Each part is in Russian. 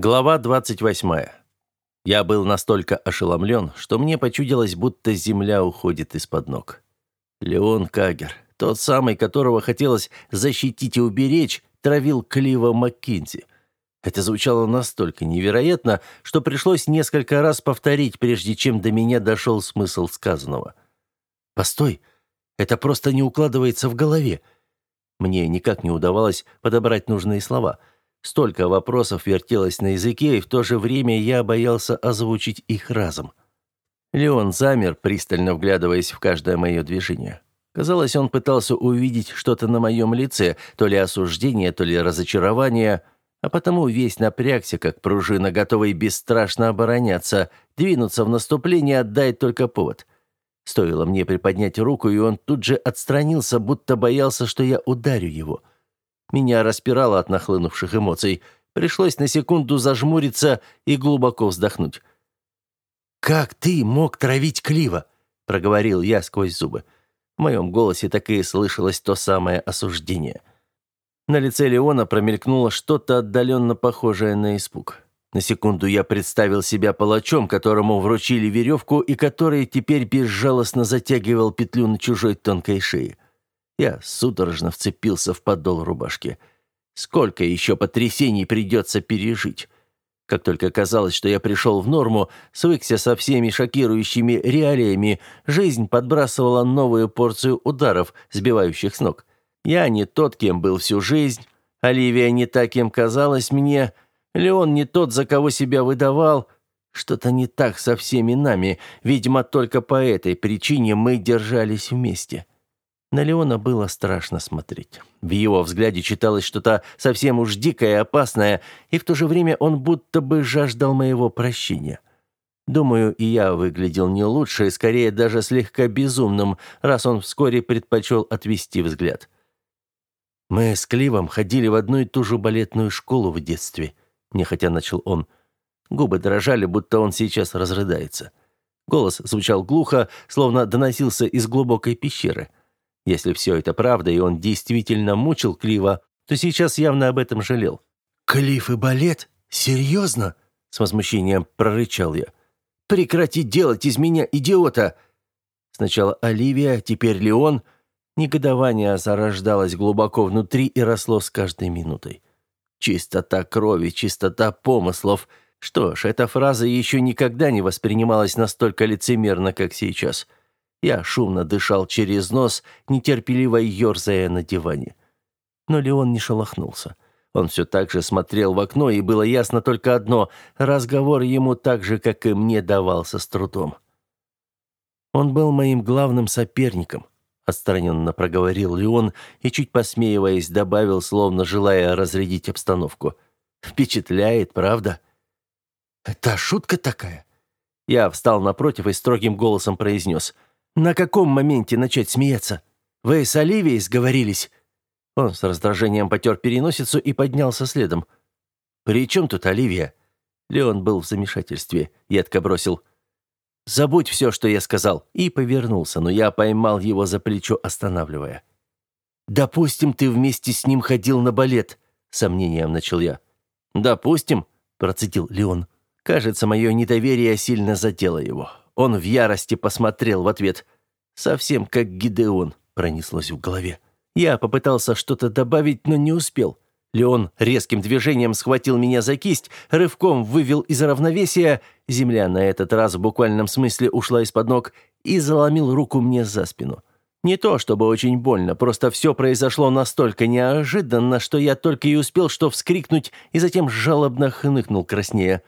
Глава 28. Я был настолько ошеломлен, что мне почудилось, будто земля уходит из-под ног. Леон Кагер, тот самый, которого хотелось защитить и уберечь, травил Клива Маккинзи. Это звучало настолько невероятно, что пришлось несколько раз повторить, прежде чем до меня дошел смысл сказанного. «Постой, это просто не укладывается в голове». Мне никак не удавалось подобрать нужные слова – Столько вопросов вертелось на языке, и в то же время я боялся озвучить их разом. Леон замер, пристально вглядываясь в каждое мое движение. Казалось, он пытался увидеть что-то на моем лице, то ли осуждение, то ли разочарование, а потому весь напрягся, как пружина, готовый бесстрашно обороняться, двинуться в наступление, отдать только повод. Стоило мне приподнять руку, и он тут же отстранился, будто боялся, что я ударю его — меня распирало от нахлынувших эмоций. Пришлось на секунду зажмуриться и глубоко вздохнуть. «Как ты мог травить Клива?» — проговорил я сквозь зубы. В моем голосе так и слышалось то самое осуждение. На лице Леона промелькнуло что-то отдаленно похожее на испуг. На секунду я представил себя палачом, которому вручили веревку и который теперь безжалостно затягивал петлю на чужой тонкой шее. Я судорожно вцепился в подол рубашки. Сколько еще потрясений придется пережить? Как только казалось, что я пришел в норму, свыкся со всеми шокирующими реалиями, жизнь подбрасывала новую порцию ударов, сбивающих с ног. Я не тот, кем был всю жизнь, Оливия не та, кем казалась мне, Леон не тот, за кого себя выдавал. Что-то не так со всеми нами, видимо, только по этой причине мы держались вместе. На Леона было страшно смотреть. В его взгляде читалось что-то совсем уж дикое и опасное, и в то же время он будто бы жаждал моего прощения. Думаю, и я выглядел не лучше, и скорее даже слегка безумным, раз он вскоре предпочел отвести взгляд. «Мы с Кливом ходили в одну и ту же балетную школу в детстве», — нехотя начал он. Губы дрожали, будто он сейчас разрыдается. Голос звучал глухо, словно доносился из глубокой пещеры. Если все это правда, и он действительно мучил Клива, то сейчас явно об этом жалел. «Клифф и балет? Серьезно?» С возмущением прорычал я. «Прекрати делать из меня идиота!» Сначала Оливия, теперь Леон. Негодование зарождалось глубоко внутри и росло с каждой минутой. Чистота крови, чистота помыслов. Что ж, эта фраза еще никогда не воспринималась настолько лицемерно, как сейчас. Я шумно дышал через нос, нетерпеливо ерзая на диване. Но Леон не шелохнулся. Он все так же смотрел в окно, и было ясно только одно — разговор ему так же, как и мне, давался с трудом. «Он был моим главным соперником», — отстраненно проговорил Леон и, чуть посмеиваясь, добавил, словно желая разрядить обстановку. «Впечатляет, правда?» «Это шутка такая?» Я встал напротив и строгим голосом произнес — на каком моменте начать смеяться? Вы с Оливией сговорились?» Он с раздражением потер переносицу и поднялся следом. «При чем тут Оливия?» Леон был в замешательстве. Едко бросил. «Забудь все, что я сказал», и повернулся, но я поймал его за плечо, останавливая. «Допустим, ты вместе с ним ходил на балет», — сомнением начал я. «Допустим», — процитил Леон. «Кажется, мое недоверие сильно задело его. Он в ярости посмотрел в ответ. «Совсем как Гидеон», — пронеслось в голове. Я попытался что-то добавить, но не успел. Леон резким движением схватил меня за кисть, рывком вывел из равновесия, земля на этот раз в буквальном смысле ушла из-под ног, и заломил руку мне за спину. Не то чтобы очень больно, просто все произошло настолько неожиданно, что я только и успел что вскрикнуть и затем жалобно хныкнул краснея.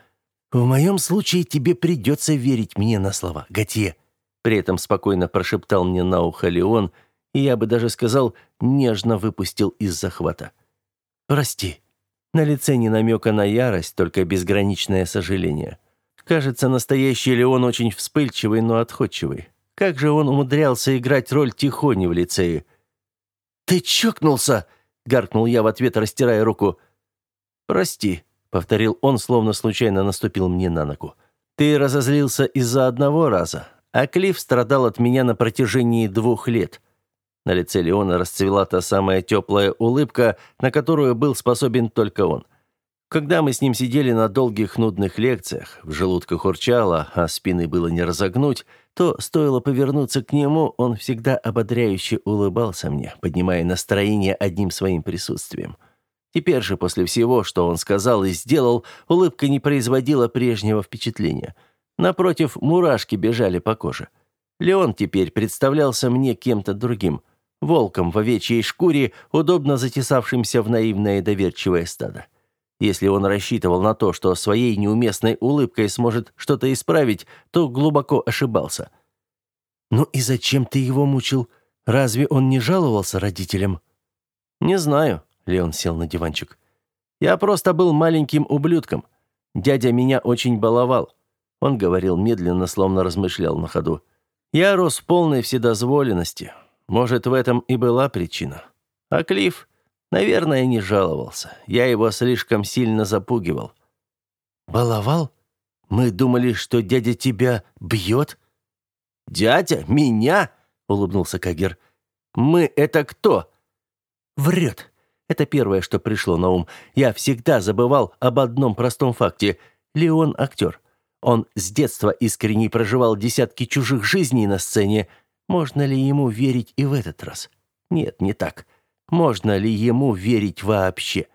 «В моем случае тебе придется верить мне на слова, Готье», при этом спокойно прошептал мне на ухо Леон, и я бы даже сказал, нежно выпустил из захвата. «Прости». На лице не намека на ярость, только безграничное сожаление. Кажется, настоящий Леон очень вспыльчивый, но отходчивый. Как же он умудрялся играть роль тихони в лицее? «Ты чокнулся!» — гаркнул я в ответ, растирая руку. «Прости», повторил он, словно случайно наступил мне на ногу. Ты разозлился из-за одного раза, а Клифф страдал от меня на протяжении двух лет. На лице Леона расцвела та самая теплая улыбка, на которую был способен только он. Когда мы с ним сидели на долгих нудных лекциях, в желудках урчало, а спины было не разогнуть, то стоило повернуться к нему, он всегда ободряюще улыбался мне, поднимая настроение одним своим присутствием. Теперь же, после всего, что он сказал и сделал, улыбка не производила прежнего впечатления. Напротив, мурашки бежали по коже. Леон теперь представлялся мне кем-то другим, волком в овечьей шкуре, удобно затесавшимся в наивное доверчивое стадо. Если он рассчитывал на то, что своей неуместной улыбкой сможет что-то исправить, то глубоко ошибался. «Ну и зачем ты его мучил? Разве он не жаловался родителям?» «Не знаю», — Леон сел на диванчик. «Я просто был маленьким ублюдком. Дядя меня очень баловал». Он говорил медленно, словно размышлял на ходу. «Я рос в полной вседозволенности. Может, в этом и была причина. А Клифф? Наверное, не жаловался. Я его слишком сильно запугивал. «Баловал? Мы думали, что дядя тебя бьет?» «Дядя? Меня?» — улыбнулся Кагер. «Мы — это кто?» «Врет. Это первое, что пришло на ум. Я всегда забывал об одном простом факте. Леон — актер. Он с детства искренне проживал десятки чужих жизней на сцене. Можно ли ему верить и в этот раз? Нет, не так. Можно ли ему верить вообще?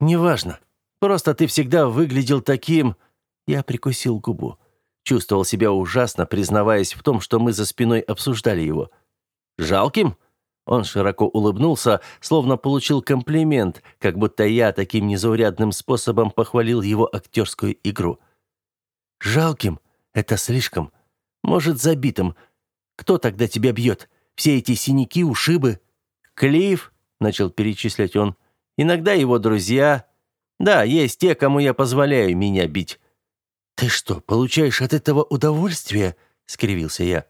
Неважно. Просто ты всегда выглядел таким... Я прикусил губу. Чувствовал себя ужасно, признаваясь в том, что мы за спиной обсуждали его. Жалким? Он широко улыбнулся, словно получил комплимент, как будто я таким незаурядным способом похвалил его актерскую игру. «Жалким? Это слишком. Может, забитым. Кто тогда тебя бьет? Все эти синяки, ушибы?» «Клифф?» начал перечислять он. Иногда его друзья. Да, есть те, кому я позволяю меня бить. Ты что, получаешь от этого удовольствие? скривился я.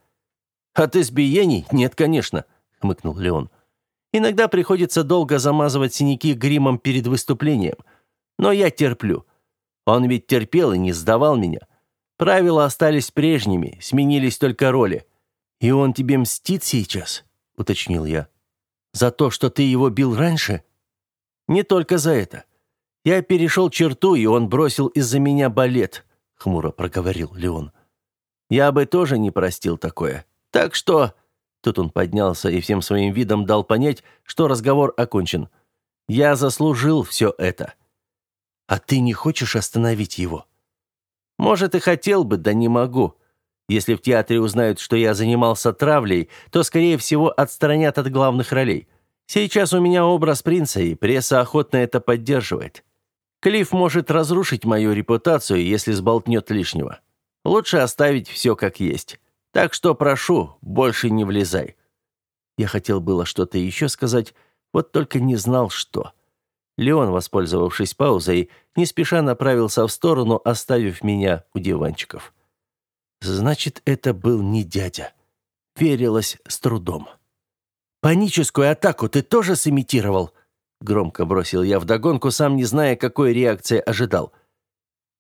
От избиений? Нет, конечно, хмыкнул Леон. Иногда приходится долго замазывать синяки гримом перед выступлением, но я терплю. Он ведь терпел и не сдавал меня. Правила остались прежними, сменились только роли. И он тебе мстит сейчас, уточнил я. За то, что ты его бил раньше? Не только за это. Я перешел черту, и он бросил из-за меня балет, хмуро проговорил Леон. Я бы тоже не простил такое. Так что Тут он поднялся и всем своим видом дал понять, что разговор окончен. Я заслужил все это. А ты не хочешь остановить его? Может, и хотел бы, да не могу. Если в театре узнают, что я занимался травлей, то, скорее всего, отстранят от главных ролей. Сейчас у меня образ принца, и пресса охотно это поддерживает. Клифф может разрушить мою репутацию, если сболтнет лишнего. Лучше оставить все как есть. Так что прошу, больше не влезай». Я хотел было что-то еще сказать, вот только не знал, что. Леон, воспользовавшись паузой, не спеша направился в сторону, оставив меня у диванчиков. Значит, это был не дядя. Верилось с трудом. «Паническую атаку ты тоже сымитировал?» Громко бросил я вдогонку, сам не зная, какой реакции ожидал.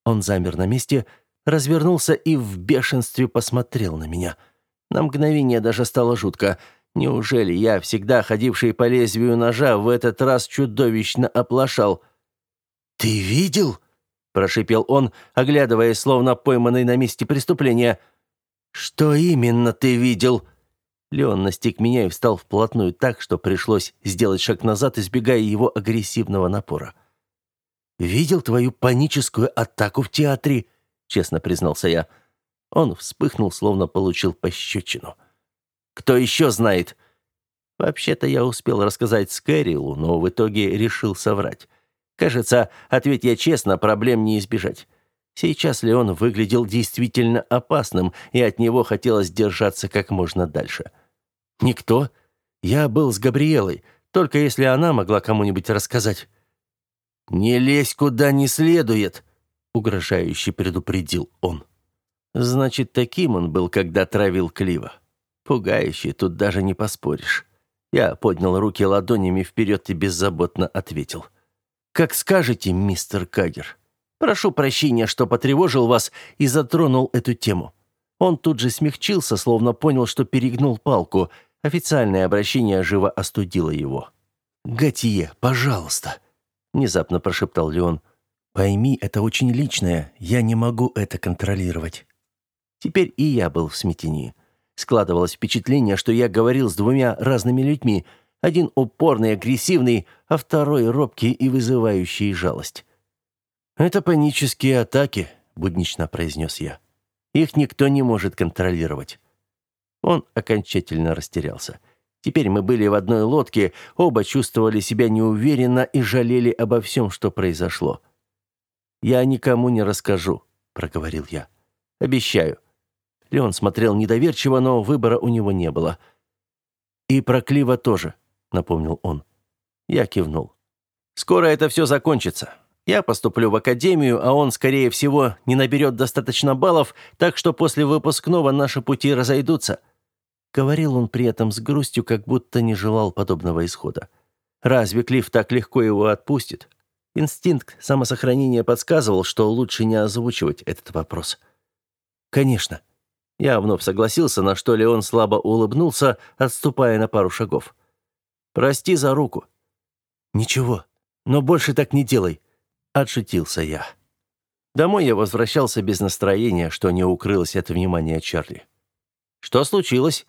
Он замер на месте, развернулся и в бешенстве посмотрел на меня. На мгновение даже стало жутко. Неужели я, всегда ходивший по лезвию ножа, в этот раз чудовищно оплошал? «Ты видел?» прошипел он, оглядываясь, словно пойманный на месте преступления. Что именно ты видел? Леон настиг меня и встал вплотную так, что пришлось сделать шаг назад, избегая его агрессивного напора. Видел твою паническую атаку в театре, честно признался я. Он вспыхнул, словно получил пощечину. Кто еще знает? Вообще-то я успел рассказать Скэрилу, но в итоге решил соврать. Кажется, ответь я честно, проблем не избежать. Сейчас Леон выглядел действительно опасным, и от него хотелось держаться как можно дальше. Никто. Я был с Габриэлой, только если она могла кому-нибудь рассказать. Не лезь куда не следует, угрожающе предупредил он. Значит, таким он был, когда травил Клива. Пугающий, тут даже не поспоришь. Я поднял руки ладонями вперед и беззаботно ответил — как скажете, мистер Кагер. Прошу прощения, что потревожил вас и затронул эту тему. Он тут же смягчился, словно понял, что перегнул палку. Официальное обращение живо остудило его. «Готье, пожалуйста», — внезапно прошептал Леон. Пойми, это очень личное, я не могу это контролировать». Теперь и я был в смятении. Складывалось впечатление, что я говорил с двумя разными людьми. Один упорный, агрессивный, а второй робкий и вызывающий жалость. «Это панические атаки», — буднично произнес я. «Их никто не может контролировать». Он окончательно растерялся. Теперь мы были в одной лодке, оба чувствовали себя неуверенно и жалели обо всем, что произошло. «Я никому не расскажу», — проговорил я. «Обещаю». Леон смотрел недоверчиво, но выбора у него не было. «И про Клива тоже», — напомнил он. Я кивнул. «Скоро это все закончится. Я поступлю в академию, а он, скорее всего, не наберет достаточно баллов, так что после выпускного наши пути разойдутся». Говорил он при этом с грустью, как будто не желал подобного исхода. «Разве Клифф так легко его отпустит?» Инстинкт самосохранения подсказывал, что лучше не озвучивать этот вопрос. «Конечно». Я вновь согласился, на что Леон слабо улыбнулся, отступая на пару шагов. «Прости за руку». «Ничего, но больше так не делай», — отшутился я. Домой я возвращался без настроения, что не укрылось от внимания Чарли. «Что случилось?»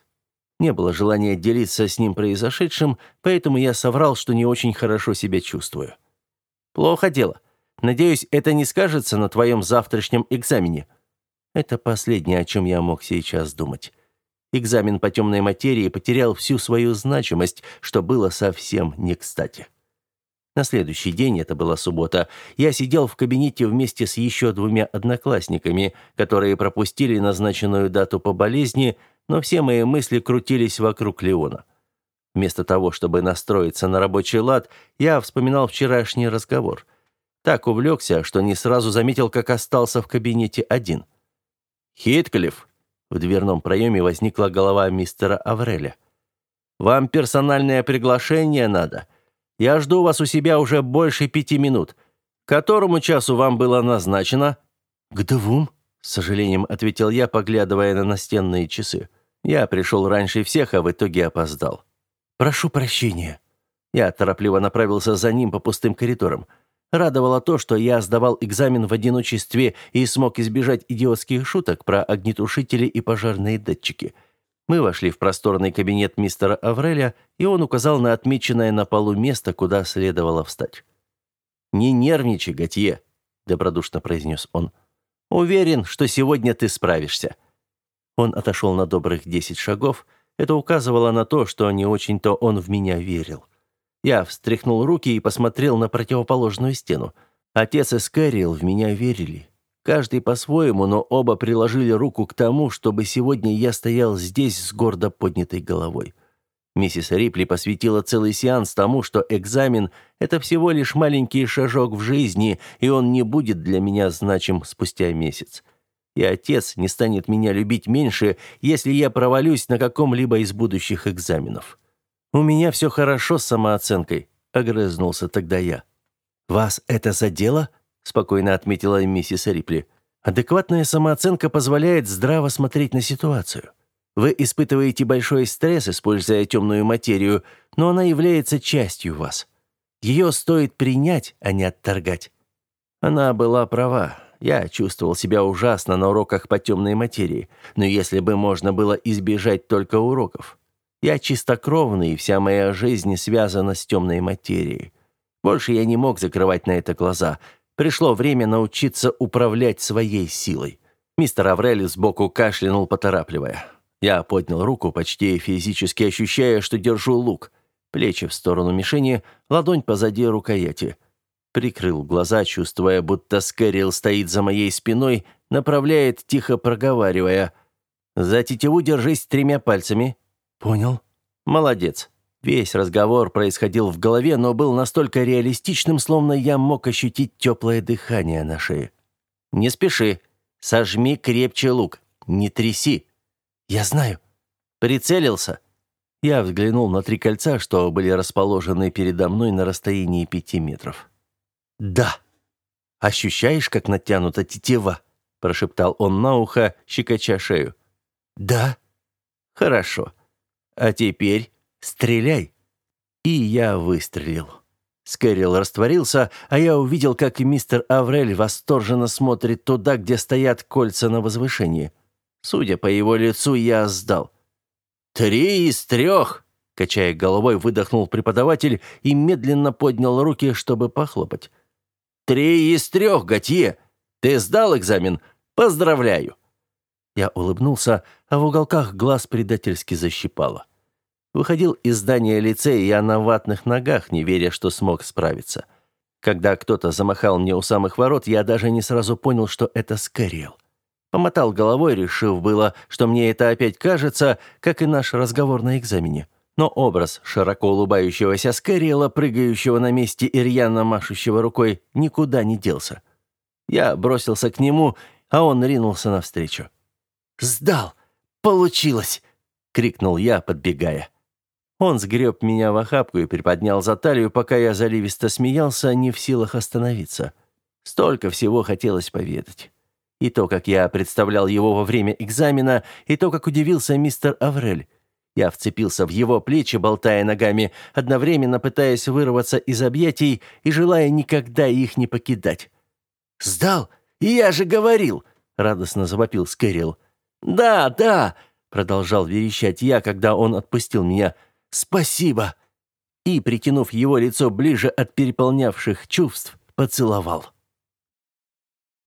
Не было желания делиться с ним произошедшим, поэтому я соврал, что не очень хорошо себя чувствую. «Плохо дело. Надеюсь, это не скажется на твоем завтрашнем экзамене». Это последнее, о чем я мог сейчас думать. Экзамен по темной материи потерял всю свою значимость, что было совсем не кстати. На следующий день, это была суббота, я сидел в кабинете вместе с еще двумя одноклассниками, которые пропустили назначенную дату по болезни, но все мои мысли крутились вокруг Леона. Вместо того, чтобы настроиться на рабочий лад, я вспоминал вчерашний разговор. Так увлекся, что не сразу заметил, как остался в кабинете один. «Хитклифф!» В дверном проеме возникла голова мистера Авреля. «Вам персональное приглашение надо. Я жду вас у себя уже больше пяти минут. К которому часу вам было назначено?» «К двум», — с сожалением ответил я, поглядывая на настенные часы. Я пришел раньше всех, а в итоге опоздал. «Прошу прощения». Я торопливо направился за ним по пустым коридорам. Радовало то, что я сдавал экзамен в одиночестве и смог избежать идиотских шуток про огнетушители и пожарные датчики. Мы вошли в просторный кабинет мистера Авреля, и он указал на отмеченное на полу место, куда следовало встать. «Не нервничай, Готье», — добродушно произнес он. «Уверен, что сегодня ты справишься». Он отошел на добрых десять шагов. Это указывало на то, что не очень-то он в меня верил. Я встряхнул руки и посмотрел на противоположную стену. Отец и Скэрилл в меня верили. Каждый по-своему, но оба приложили руку к тому, чтобы сегодня я стоял здесь с гордо поднятой головой. Миссис Рипли посвятила целый сеанс тому, что экзамен — это всего лишь маленький шажок в жизни, и он не будет для меня значим спустя месяц и отец не станет меня любить меньше, если я провалюсь на каком-либо из будущих экзаменов. У меня все хорошо с самооценкой, огрызнулся тогда я. Вас это задело? спокойно отметила миссис Рипли. Адекватная самооценка позволяет здраво смотреть на ситуацию. Вы испытываете большой стресс, используя темную материю, но она является частью вас. Ее стоит принять, а не отторгать. Она была права. Я чувствовал себя ужасно на уроках по темной материи, но если бы можно было избежать только уроков. Я чистокровный, и вся моя жизнь связана с темной материей. Больше я не мог закрывать на это глаза. Пришло время научиться управлять своей силой. Мистер Аврель сбоку кашлянул, поторапливая. Я поднял руку, почти физически ощущая, что держу лук. Плечи в сторону мишени, ладонь позади рукояти — Прикрыл глаза, чувствуя, будто Скэрилл стоит за моей спиной, направляет, тихо проговаривая. «За тетиву держись тремя пальцами». «Понял». «Молодец». Весь разговор происходил в голове, но был настолько реалистичным, словно я мог ощутить теплое дыхание на шее. «Не спеши. Сожми крепче лук. Не тряси». «Я знаю». «Прицелился». Я взглянул на три кольца, что были расположены передо мной на расстоянии пяти метров. «Да». «Ощущаешь, как натянута тетива?» – прошептал он на ухо, щекоча шею. «Да». «Хорошо. А теперь стреляй». И я выстрелил. Скэрилл растворился, а я увидел, как мистер Аврель восторженно смотрит туда, где стоят кольца на возвышении. Судя по его лицу, я сдал. «Три из трех!» — качая головой, выдохнул преподаватель и медленно поднял руки, чтобы похлопать. «Три из трех, Готье! Ты сдал экзамен? Поздравляю!» Я улыбнулся, а в уголках глаз предательски защипало. Выходил из здания лицея я на ватных ногах, не веря, что смог справиться. Когда кто-то замахал мне у самых ворот, я даже не сразу понял, что это Скэриэл. Помотал головой, решив было, что мне это опять кажется, как и наш разговор на экзамене. Но образ широко улыбающегося Скэриэла, прыгающего на месте и рьяно машущего рукой, никуда не делся. Я бросился к нему, а он ринулся навстречу. «Сдал! Получилось!» — крикнул я, подбегая. Он сгреб меня в охапку и приподнял за талию, пока я заливисто смеялся, не в силах остановиться. Столько всего хотелось поведать. И то, как я представлял его во время экзамена, и то, как удивился мистер Аврель. Я вцепился в его плечи, болтая ногами, одновременно пытаясь вырваться из объятий и желая никогда их не покидать. «Сдал? Я же говорил!» — радостно завопил Скэрилл. «Да, да!» — продолжал верещать я, когда он отпустил меня — «Спасибо!» И, притянув его лицо ближе от переполнявших чувств, поцеловал.